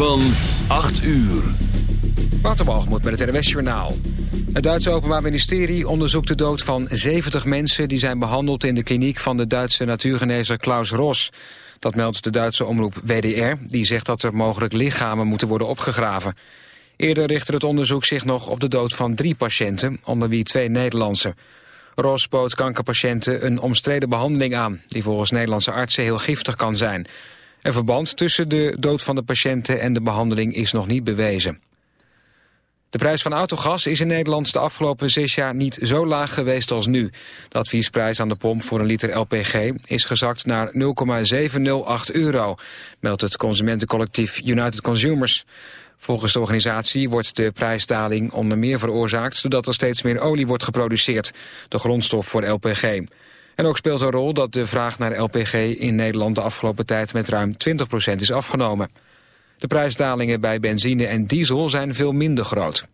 Van 8 uur. Waterbalgemoed met het NWS Journaal. Het Duitse Openbaar Ministerie onderzoekt de dood van 70 mensen... die zijn behandeld in de kliniek van de Duitse natuurgenezer Klaus Ros. Dat meldt de Duitse omroep WDR. Die zegt dat er mogelijk lichamen moeten worden opgegraven. Eerder richtte het onderzoek zich nog op de dood van drie patiënten... onder wie twee Nederlandse. Ros bood kankerpatiënten een omstreden behandeling aan... die volgens Nederlandse artsen heel giftig kan zijn... Een verband tussen de dood van de patiënten en de behandeling is nog niet bewezen. De prijs van autogas is in Nederland de afgelopen zes jaar niet zo laag geweest als nu. De adviesprijs aan de pomp voor een liter LPG is gezakt naar 0,708 euro, meldt het consumentencollectief United Consumers. Volgens de organisatie wordt de prijsdaling onder meer veroorzaakt doordat er steeds meer olie wordt geproduceerd, de grondstof voor LPG. En ook speelt een rol dat de vraag naar LPG in Nederland de afgelopen tijd met ruim 20% is afgenomen. De prijsdalingen bij benzine en diesel zijn veel minder groot.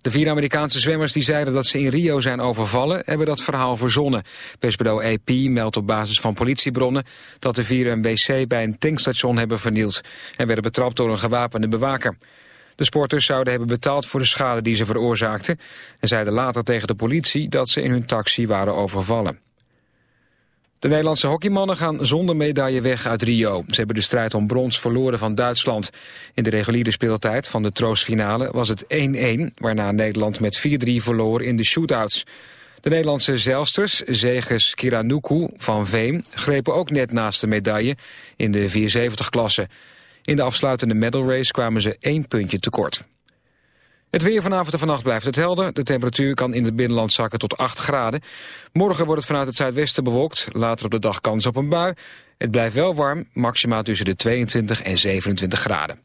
De vier Amerikaanse zwemmers die zeiden dat ze in Rio zijn overvallen... hebben dat verhaal verzonnen. Persbureau AP meldt op basis van politiebronnen... dat de vier een wc bij een tankstation hebben vernield... en werden betrapt door een gewapende bewaker. De sporters zouden hebben betaald voor de schade die ze veroorzaakten... en zeiden later tegen de politie dat ze in hun taxi waren overvallen. De Nederlandse hockeymannen gaan zonder medaille weg uit Rio. Ze hebben de strijd om brons verloren van Duitsland. In de reguliere speeltijd van de troostfinale was het 1-1... waarna Nederland met 4-3 verloor in de shootouts. De Nederlandse zeilsters, Zeges Kiranuku van Veen... grepen ook net naast de medaille in de 470-klasse... In de afsluitende medal race kwamen ze één puntje tekort. Het weer vanavond en vannacht blijft het helder. De temperatuur kan in het binnenland zakken tot 8 graden. Morgen wordt het vanuit het zuidwesten bewolkt. Later op de dag kans op een bui. Het blijft wel warm, maximaal tussen de 22 en 27 graden.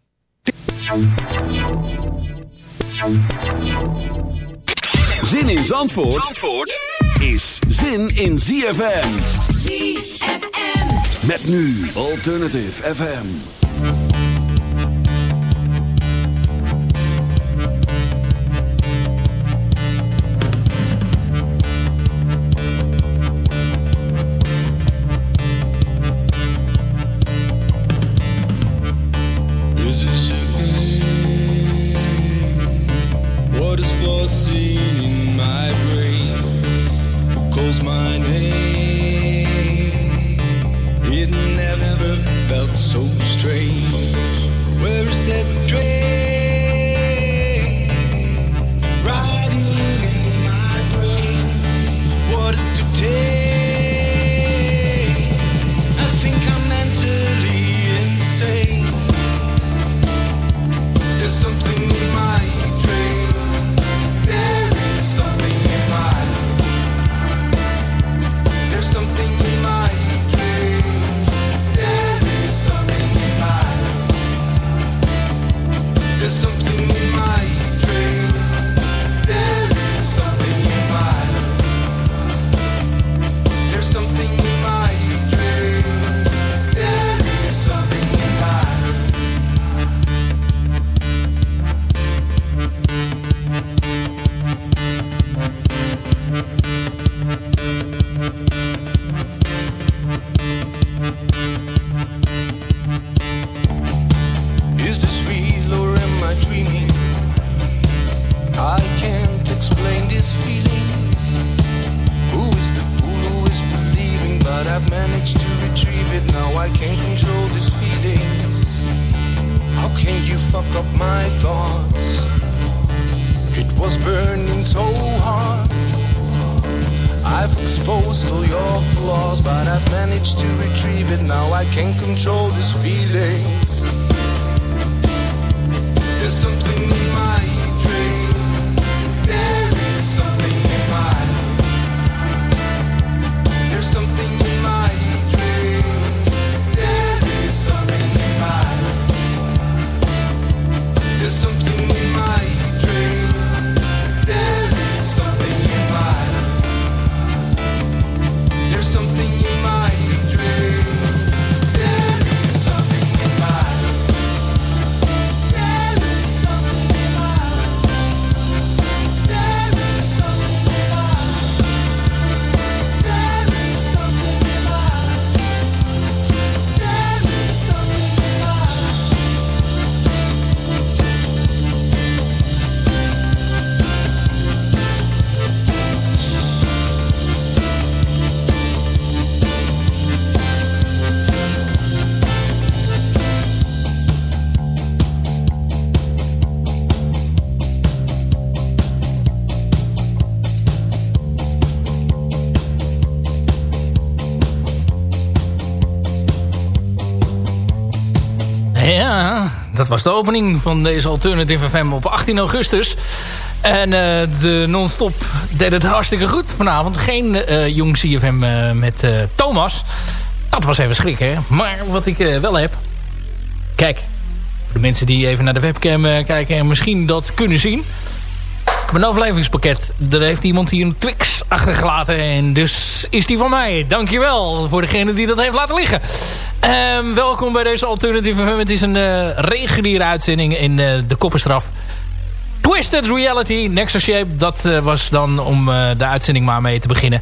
Zin in Zandvoort, Zandvoort is zin in ZFM. ZFM. Met nu Alternative FM. De opening van deze Alternative FM op 18 augustus. En uh, de non-stop deed het hartstikke goed vanavond. Geen uh, jong CFM uh, met Thomas. Dat was even schrikken, hè. Maar wat ik wel heb... Kijk, de mensen die even naar de webcam kijken en misschien dat kunnen zien... Mijn overlevingspakket. Er heeft iemand hier een Twix achtergelaten. En dus is die van mij. Dankjewel voor degene die dat heeft laten liggen. Um, welkom bij deze Alternative FM. Het is een uh, reguliere uitzending in uh, de Koppenstraf. Twisted Reality, Nexus Shape. Dat uh, was dan om de uitzending maar mee te beginnen.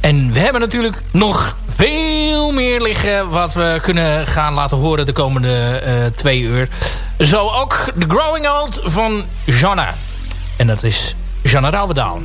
En we hebben natuurlijk nog veel meer liggen... wat we kunnen gaan laten horen de komende twee uur. Zo ook The Growing Old van Jana. En dat is Janne Rauwendaal.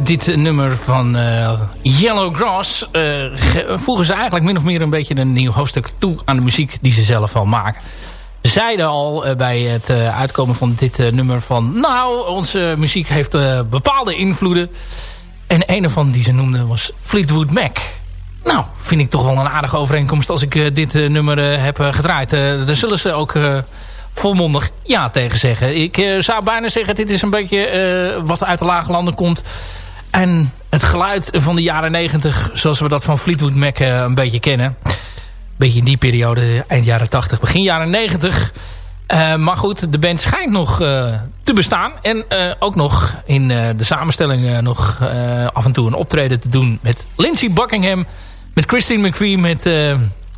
Dit nummer van uh, Yellow Grass uh, voegen ze eigenlijk min of meer een beetje een nieuw hoofdstuk toe aan de muziek die ze zelf al maken. Ze zeiden al uh, bij het uitkomen van dit nummer van... nou, onze muziek heeft bepaalde invloeden. En een van die ze noemden was Fleetwood Mac. Nou, vind ik toch wel een aardige overeenkomst als ik dit nummer heb gedraaid. daar zullen ze ook volmondig ja tegen zeggen. Ik zou bijna zeggen, dit is een beetje wat uit de lage landen komt. En het geluid van de jaren negentig, zoals we dat van Fleetwood Mac uh, een beetje kennen. Beetje in die periode, eind jaren 80, begin jaren 90. maar goed, de band schijnt nog te bestaan. En ook nog in de samenstelling nog af en toe een optreden te doen met Lindsey Buckingham. Met Christine McVie, met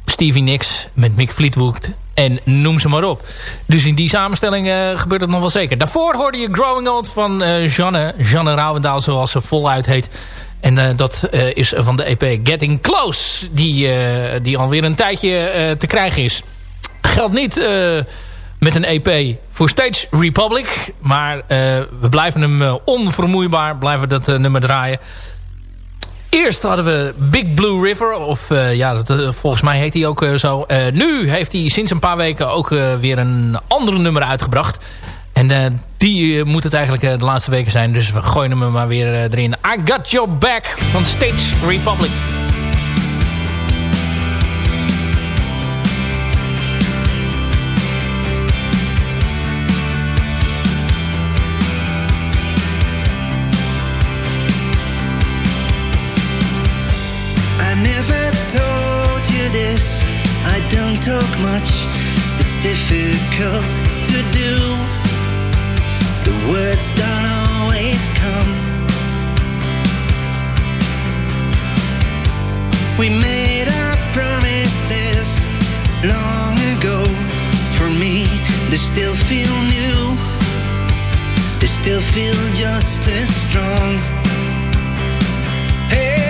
Stevie Nicks, met Mick Fleetwood en noem ze maar op. Dus in die samenstelling uh, gebeurt het nog wel zeker. Daarvoor hoorde je Growing Old van uh, Janne. Janne Rouwendaal zoals ze voluit heet. En uh, dat is van de EP Getting Close. Die, die alweer een tijdje te krijgen is. Geldt niet met een EP voor Stage Republic. Maar we blijven hem onvermoeibaar. Blijven dat nummer draaien. Eerst hadden we Big Blue River. Of uh, ja, uh, volgens mij heet hij ook uh, zo. nu heeft hij sinds een paar weken ook weer een andere nummer uitgebracht. En die moet het eigenlijk de laatste weken zijn. Dus we gooien hem maar weer erin. I Got Your Back van Stage Republic. Talk much, it's difficult to do. The words don't always come. We made our promises long ago. For me, they still feel new. They still feel just as strong. Hey,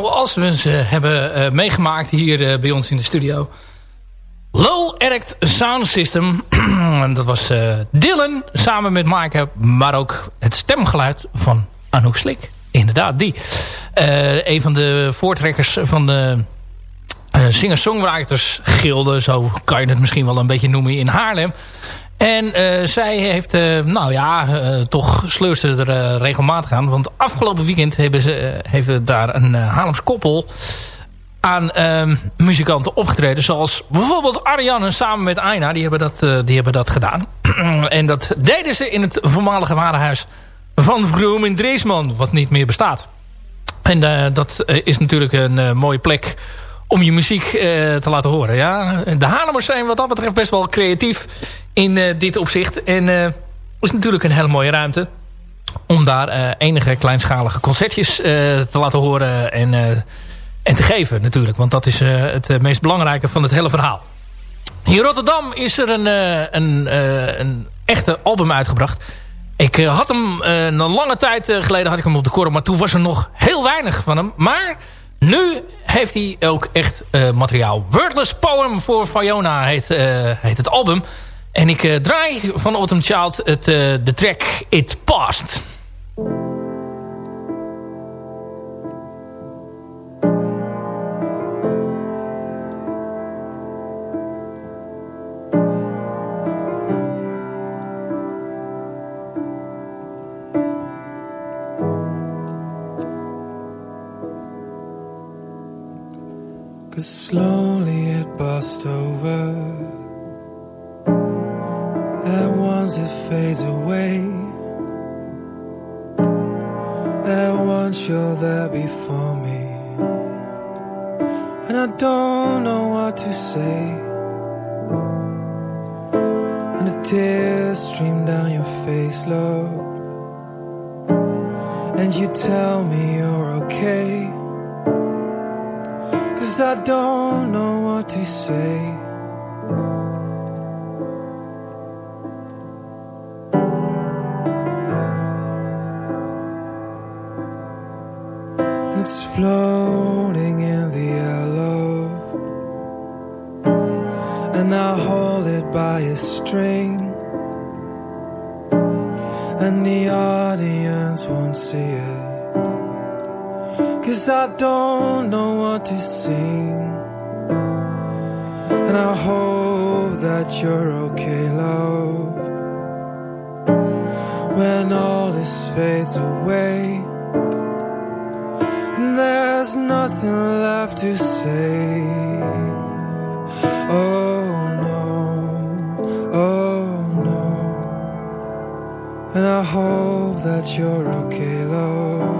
zoals we ze hebben meegemaakt hier bij ons in de studio. Low Erect Sound System. dat was Dylan samen met Maaike, maar ook het stemgeluid van Anouk Slik. Inderdaad, die. een van de voortrekkers van de singer-songwriters gilde, zo kan je het misschien wel een beetje noemen, in Haarlem. En uh, zij heeft, uh, nou ja, uh, toch sleurt ze er regelmatig aan. Want afgelopen weekend hebben ze heeft daar een Haarlems koppel aan ehm, muzikanten opgetreden. Zoals bijvoorbeeld Ariane samen met Aina. Die hebben dat, die hebben dat gedaan. en dat deden ze in het voormalige warenhuis van Vroom in Dreesman. Wat niet meer bestaat. En dat is natuurlijk een mooie plek om je muziek uh, te laten horen. Ja? De Haarlemmers zijn wat dat betreft best wel creatief in uh, dit opzicht. En uh, is natuurlijk een hele mooie ruimte om daar enige kleinschalige concertjes te laten horen en, en te geven natuurlijk. Want dat is het meest belangrijke van het hele verhaal. In Rotterdam is er een, een, een echte album uitgebracht. Ik had hem een lange tijd geleden had ik hem op de korrel, maar toen was er nog heel weinig van hem. Maar nu heeft hij ook echt uh, materiaal. Wordless Poem voor Fiona heet, heet het album. En ik uh, draai van Autumn Child het, de track It Passed. Left to say. Oh no, oh no. And I hope that you're okay, love.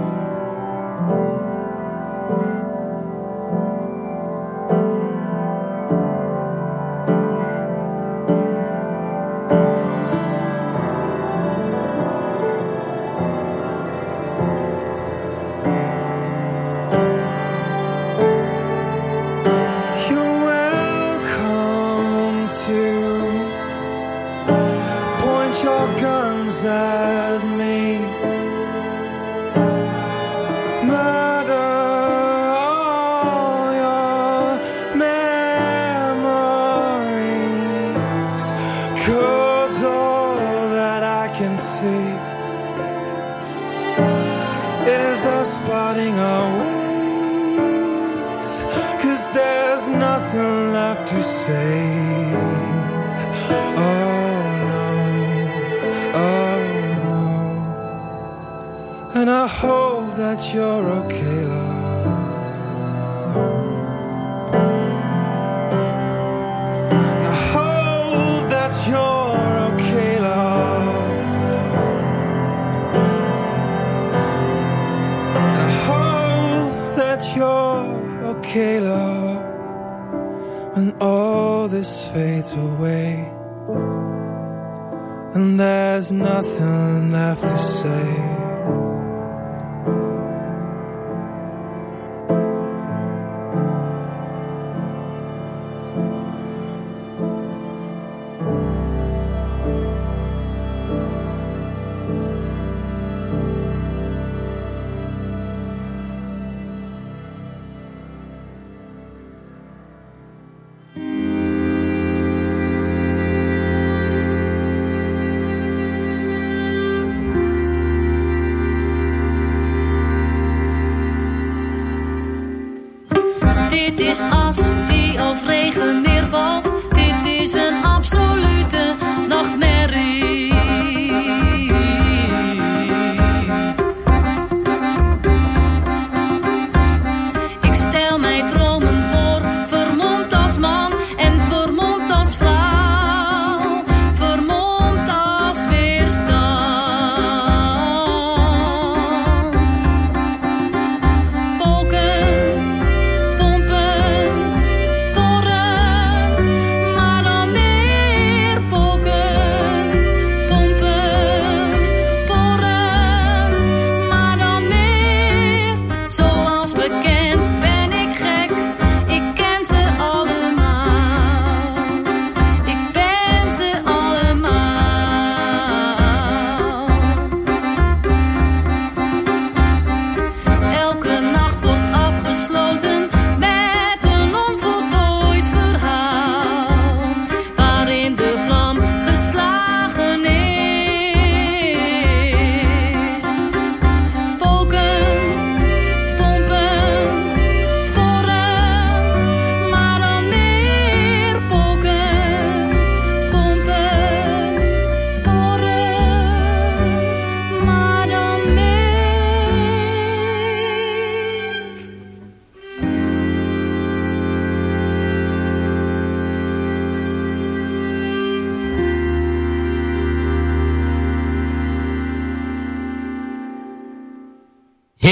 Is as die als regen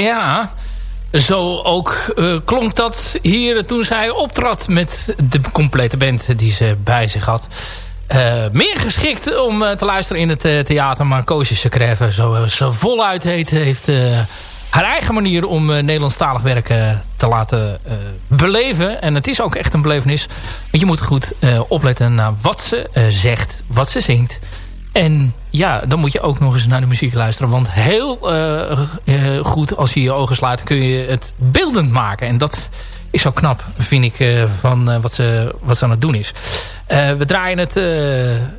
Ja, zo ook eh, klonk dat hier toen zij optrad met de complete band die ze bij zich had. Eh, meer geschikt om eh, te luisteren in het theater, maar Koosje Secrève, zo ze voluit heet, heeft haar eigen manier om Nederlandstalig werk eh, te laten beleven. En het is ook echt een belevenis. Want je moet goed opletten naar wat ze zegt, wat ze zingt. En ja, dan moet je ook nog eens naar de muziek luisteren. Want heel eh, eh, goed, als je je ogen sluit, kun je het beeldend maken. En dat is zo knap, vind ik, eh, van wat, ze, wat ze aan het doen is. We draaien het,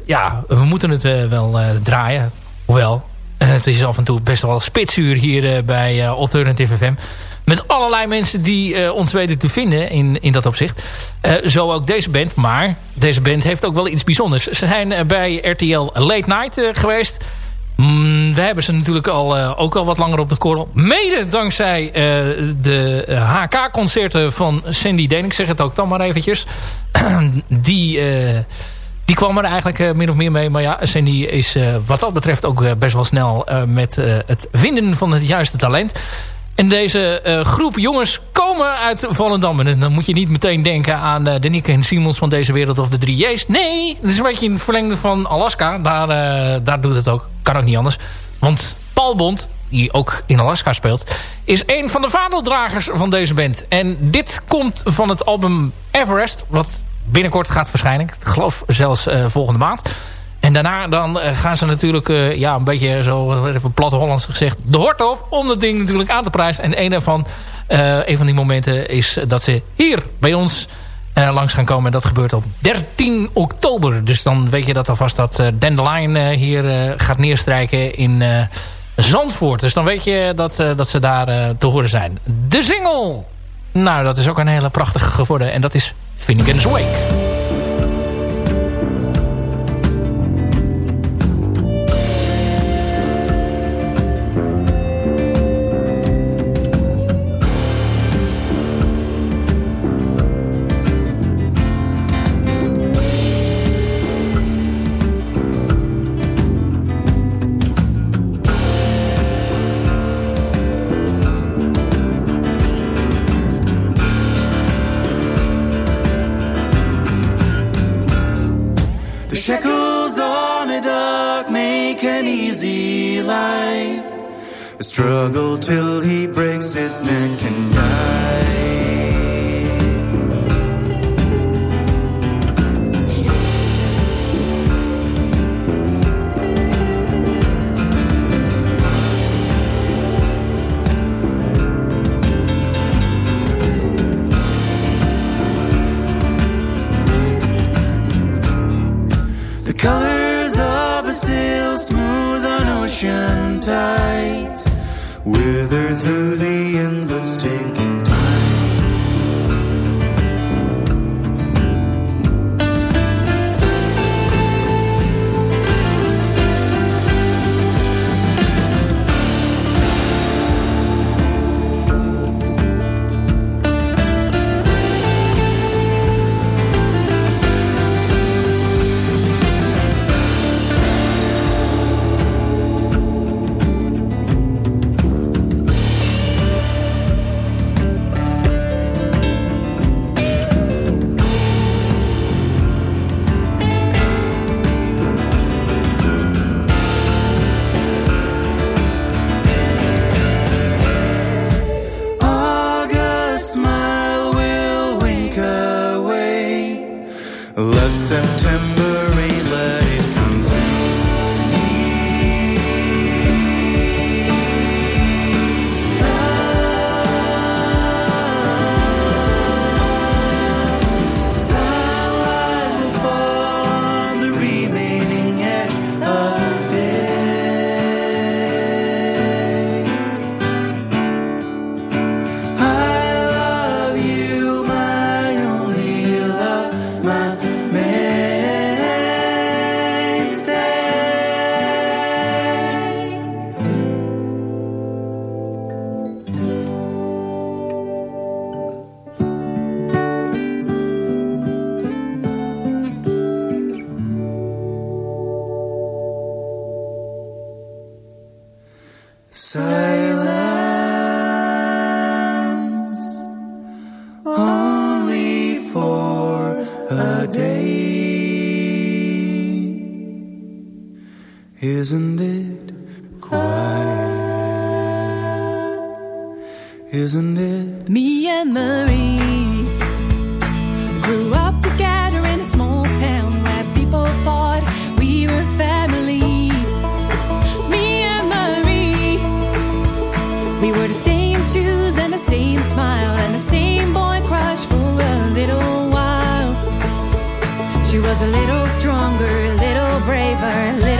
ja, we moeten het wel draaien. Hoewel, het is af en toe best wel spitsuur hier bij Alternative FM. Met allerlei mensen die eh, ons weten te vinden in, in dat opzicht. Eh, zo ook deze band. Maar deze band heeft ook wel iets bijzonders. Ze zijn eh, bij RTL Late Night geweest. Mm, we hebben ze natuurlijk al, ook al wat langer op de korrel. Mede dankzij de HK-concerten van Sandy Deen. Ik zeg het ook dan maar eventjes. die... die kwam er eigenlijk min of meer mee. Maar ja, Sandy is wat dat betreft ook best wel snel met het vinden van het juiste talent. En deze eh, groep jongens komen uit Volendam. En dan moet je niet meteen denken aan eh, de en Simons van deze wereld of de 3J's. Nee, het is een beetje in het verlengde van Alaska. Daar, eh, daar doet het ook. Kan ook niet anders. Want Paul Bond, die ook in Alaska speelt... is een van de vadeldragers van deze band. En dit komt van het album Everest... wat binnenkort gaat verschijnen. Ik geloof zelfs volgende maand. En daarna dan eh, gaan ze natuurlijk eh, ja, een beetje zo even platte Hollands gezegd de hort op om dat ding natuurlijk aan te prijzen. En een eh, van die momenten is dat ze hier bij ons eh, langs gaan komen. En dat gebeurt op 13 oktober. Dus dan weet je dat alvast dat eh, Dandelion eh, hier eh, gaat neerstrijken in eh, Zandvoort. Dus dan weet je dat, eh, dat ze daar eh, te horen zijn. De single! Nou, dat is ook een hele prachtige geworden. En dat is Finnegan's Wake. Struggle till he breaks his neck was a little stronger, a little braver, a little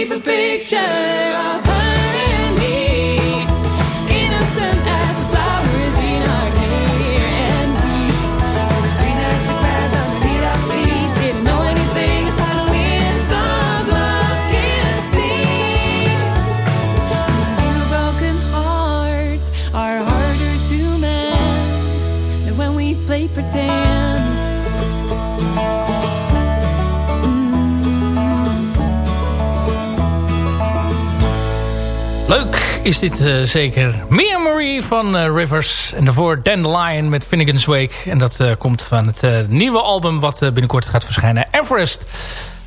keep a picture is dit eh, zeker zeker Memory van eh, Rivers. En daarvoor Dandelion met Finnegan's Wake. En dat eh, komt van het nieuwe album wat binnenkort gaat verschijnen. Everest.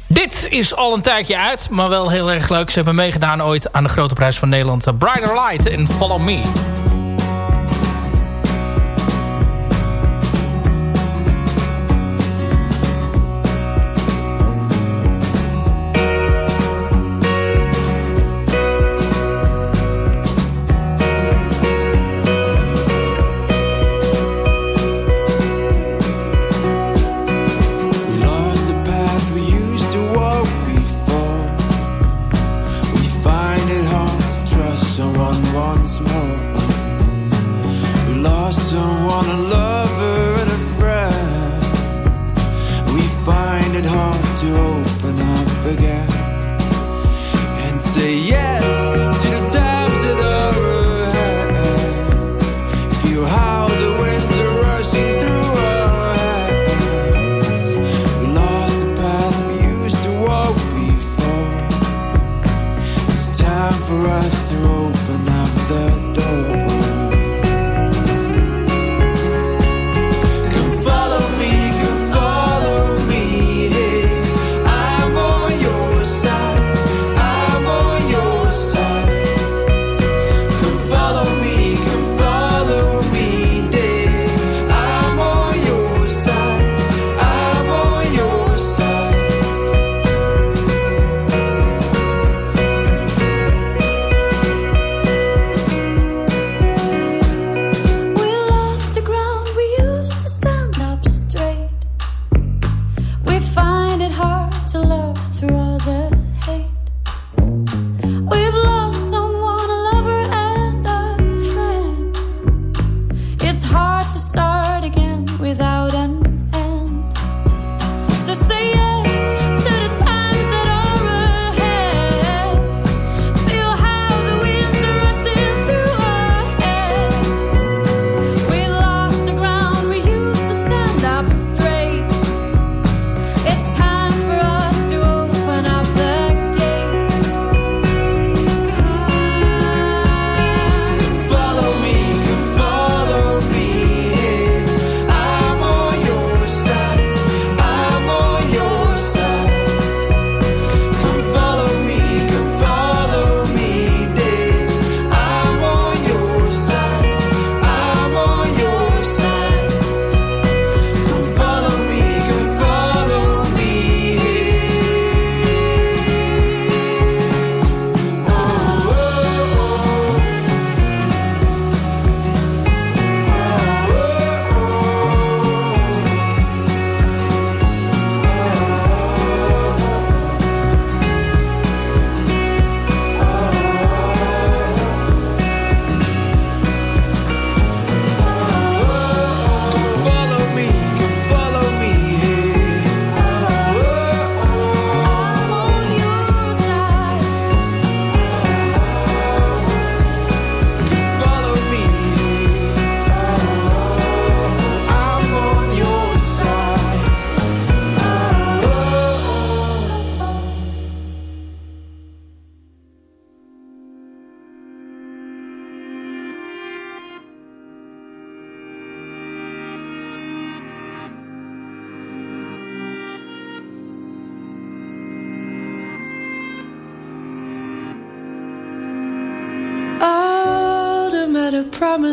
Dit is al een tijdje uit, maar wel heel erg leuk. Ze hebben meegedaan ooit aan de Grote Prijs van Nederland. Brighter Light en Follow Me.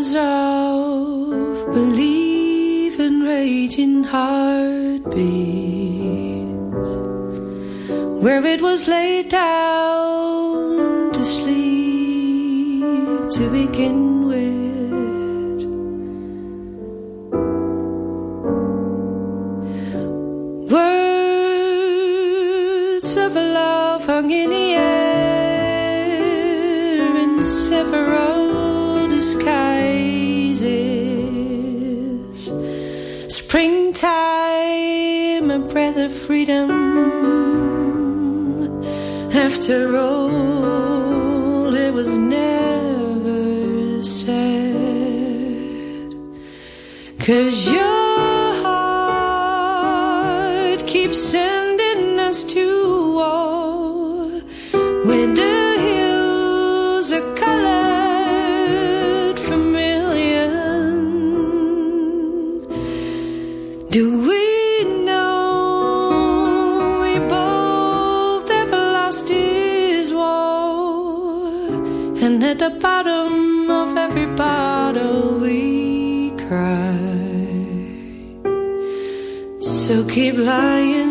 was right. So keep lying.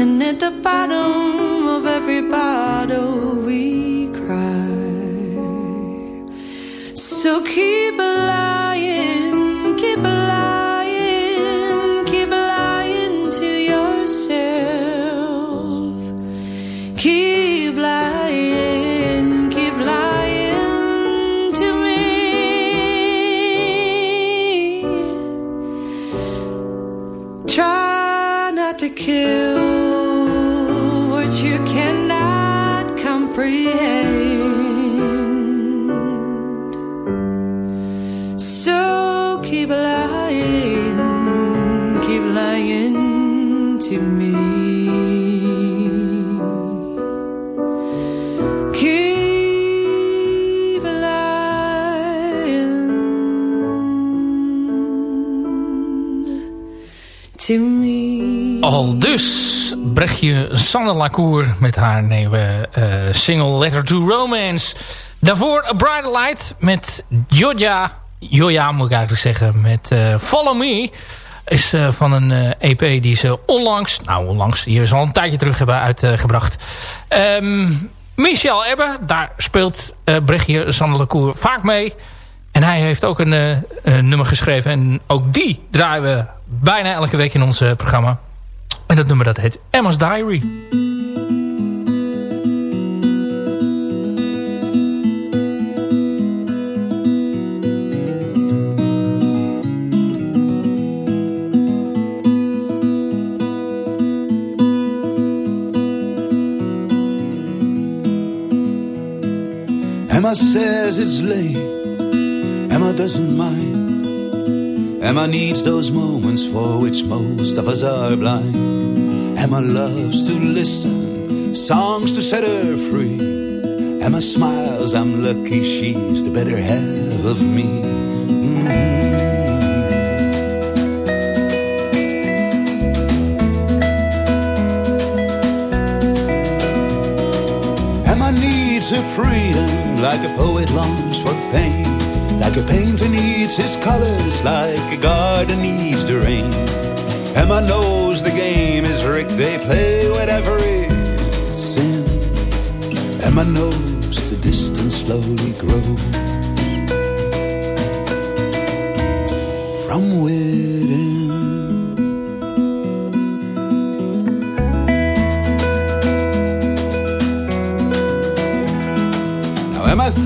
And at the bottom of every bottle we cry. So keep alive. Dus Brechtje Lacour met haar nieuwe eh, single Letter to Romance. Daarvoor A Brighter Light met Joja. Joja moet ik eigenlijk zeggen. Met eh, Follow Me. Is eh, van een EP die ze onlangs, nou onlangs, die ze al een tijdje terug hebben uitgebracht. Ehm, Michel Ebbe, daar speelt uh, Brechtje Sander Lacour vaak mee. En hij heeft ook een, nummer geschreven. En ook die draaien we bijna elke week in ons programma. En dat nummer dat heet Emma's Diary. Emma says it's late. Emma doesn't mind. Emma needs those moments for which most of us are blind. Emma loves to listen, songs to set her free. Emma smiles, I'm lucky she's the better half of me. Mm. Emma needs her freedom like a poet longs for pain. Like a painter needs his colors, like a garden needs the rain. Emma knows the game is rigged, they play whatever is sin. Emma knows the distance slowly grows from within.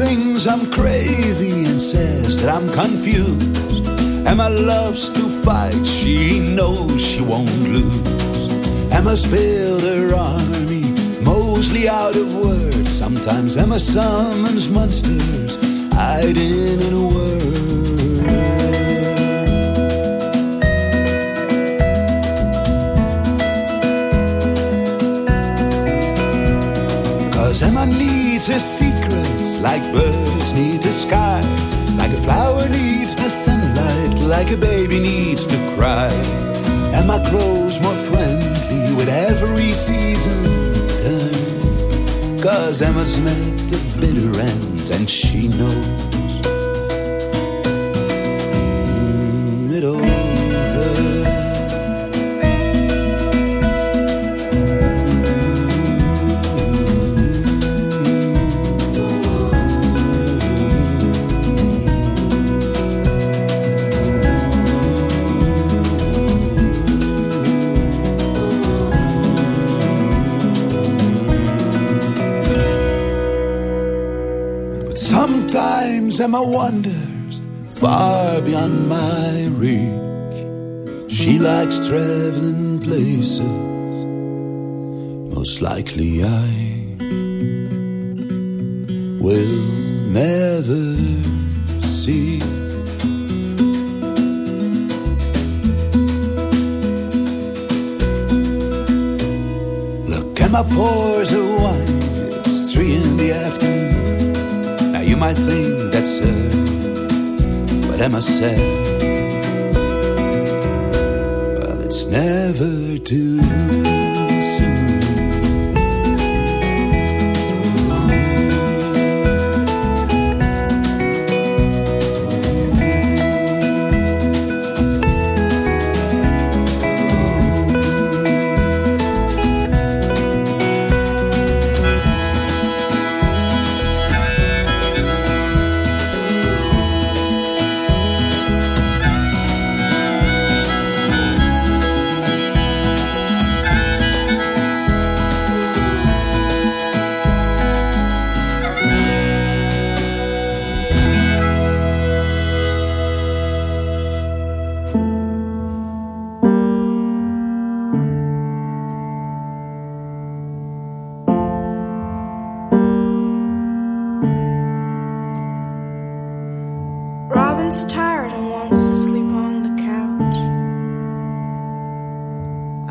Thinks I'm crazy and says that I'm confused. Emma loves to fight, she knows she won't lose. Emma's built her army, mostly out of words. Sometimes Emma summons monsters, hiding in a word. Cause Emma needs her secrets like birds need the sky. Like a flower needs the sunlight, like a baby needs to cry. Emma grows more friendly with every season turn. Cause Emma's met the bitter end and she knows. Sometimes Emma wanders far beyond my reach. She likes traveling places. Most likely I will never see. Look, Emma pours her wine. It's three in the afternoon. Now you might think but seul, I said, but it's never too Robin's tired and wants to sleep on the couch.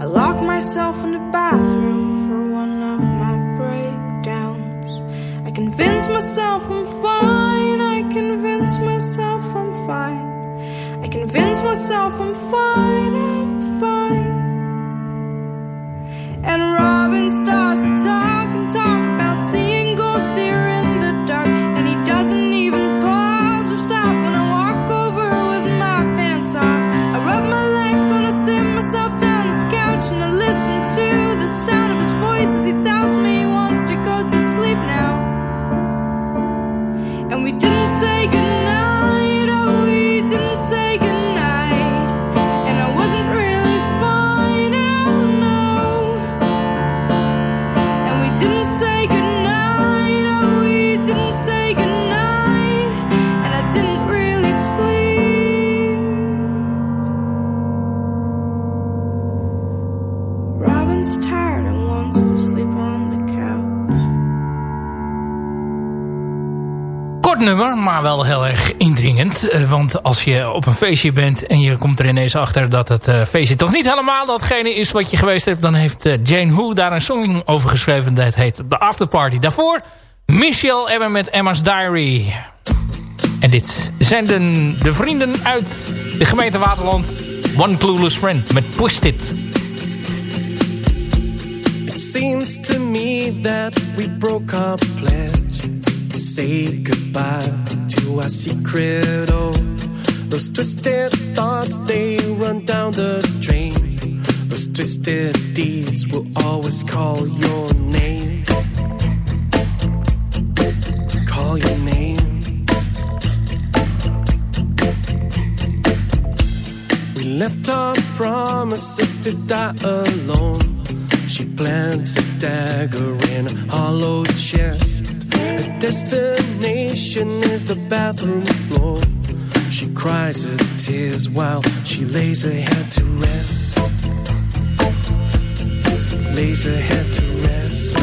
I lock myself in the bathroom for one of my breakdowns. I convince myself I'm fine. I convince myself I'm fine. I convince myself. I'm fine. Nummer, maar wel heel erg indringend. Eh, Want als je op een feestje bent en je komt er ineens achter dat het eh, feestje toch niet helemaal datgene is wat je geweest hebt. Dan heeft eh, Jane Who daar een song over geschreven. Dat heet The Afterparty. Daarvoor Michelle Ebben met Emma's Diary. En dit zijn de, de vrienden uit de gemeente Waterland. One Clueless Friend met Twisted. It seems to me that we broke our to say goodbye to our secret. Oh, those twisted thoughts, they run down the drain. Those twisted deeds will always call your name. Call your name. We left our promises to die alone. She plants a dagger in a hollow chest. Destination is the bathroom floor. She cries her tears while she lays her head to rest. Lays her head to rest.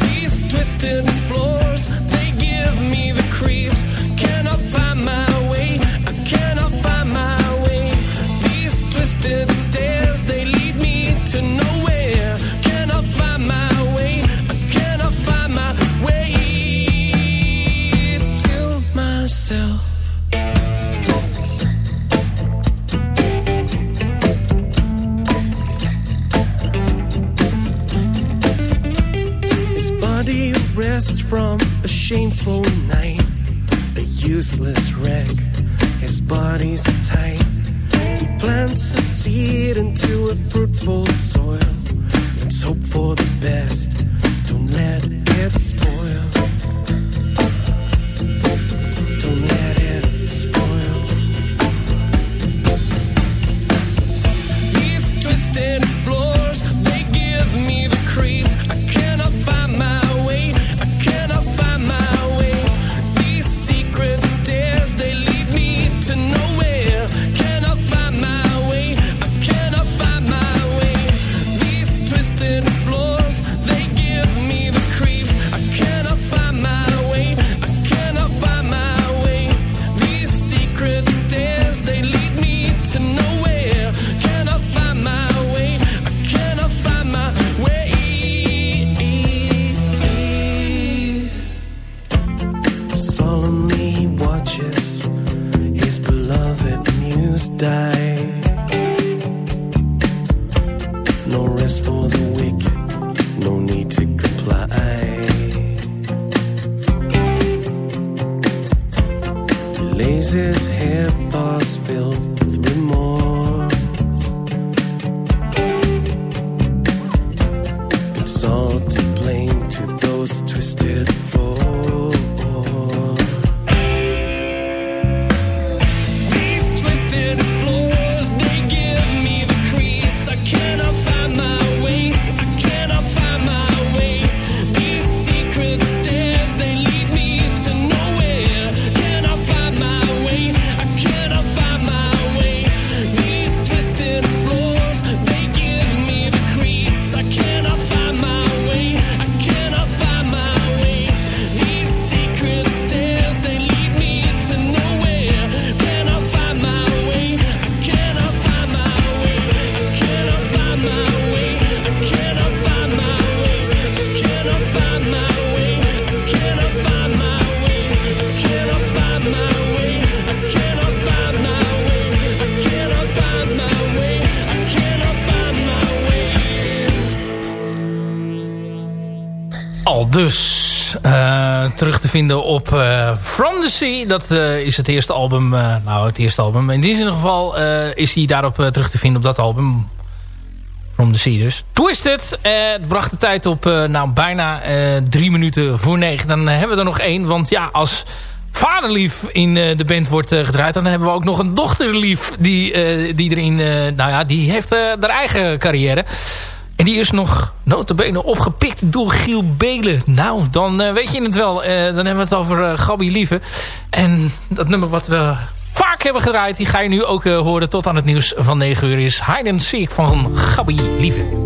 These twisted floors, they give me the creeps. From a shameful night, a useless wreck. His body's tight. He plants a seed into a fruitful op eh, From the Sea. Dat eh, is het eerste album. eh, nou, het eerste album. In dit geval is hij daarop terug te vinden op dat album. From the Sea dus. Twisted. het bracht de tijd op nou, bijna drie minuten voor negen. Dan hebben we er nog één. Want ja, als vaderlief in de band wordt gedraaid... dan hebben we ook nog een dochterlief die, die erin... nou ja, die heeft haar eigen carrière. En die is nog notabene opgepikt door Giel Belen. Nou, dan eh, weet je het wel. Eh, dan hebben we het over eh Gabby Lieve. En dat nummer wat we vaak hebben gedraaid... die ga je nu ook horen tot aan het nieuws van 9 uur... is Hide and Seek van Gabby Lieve.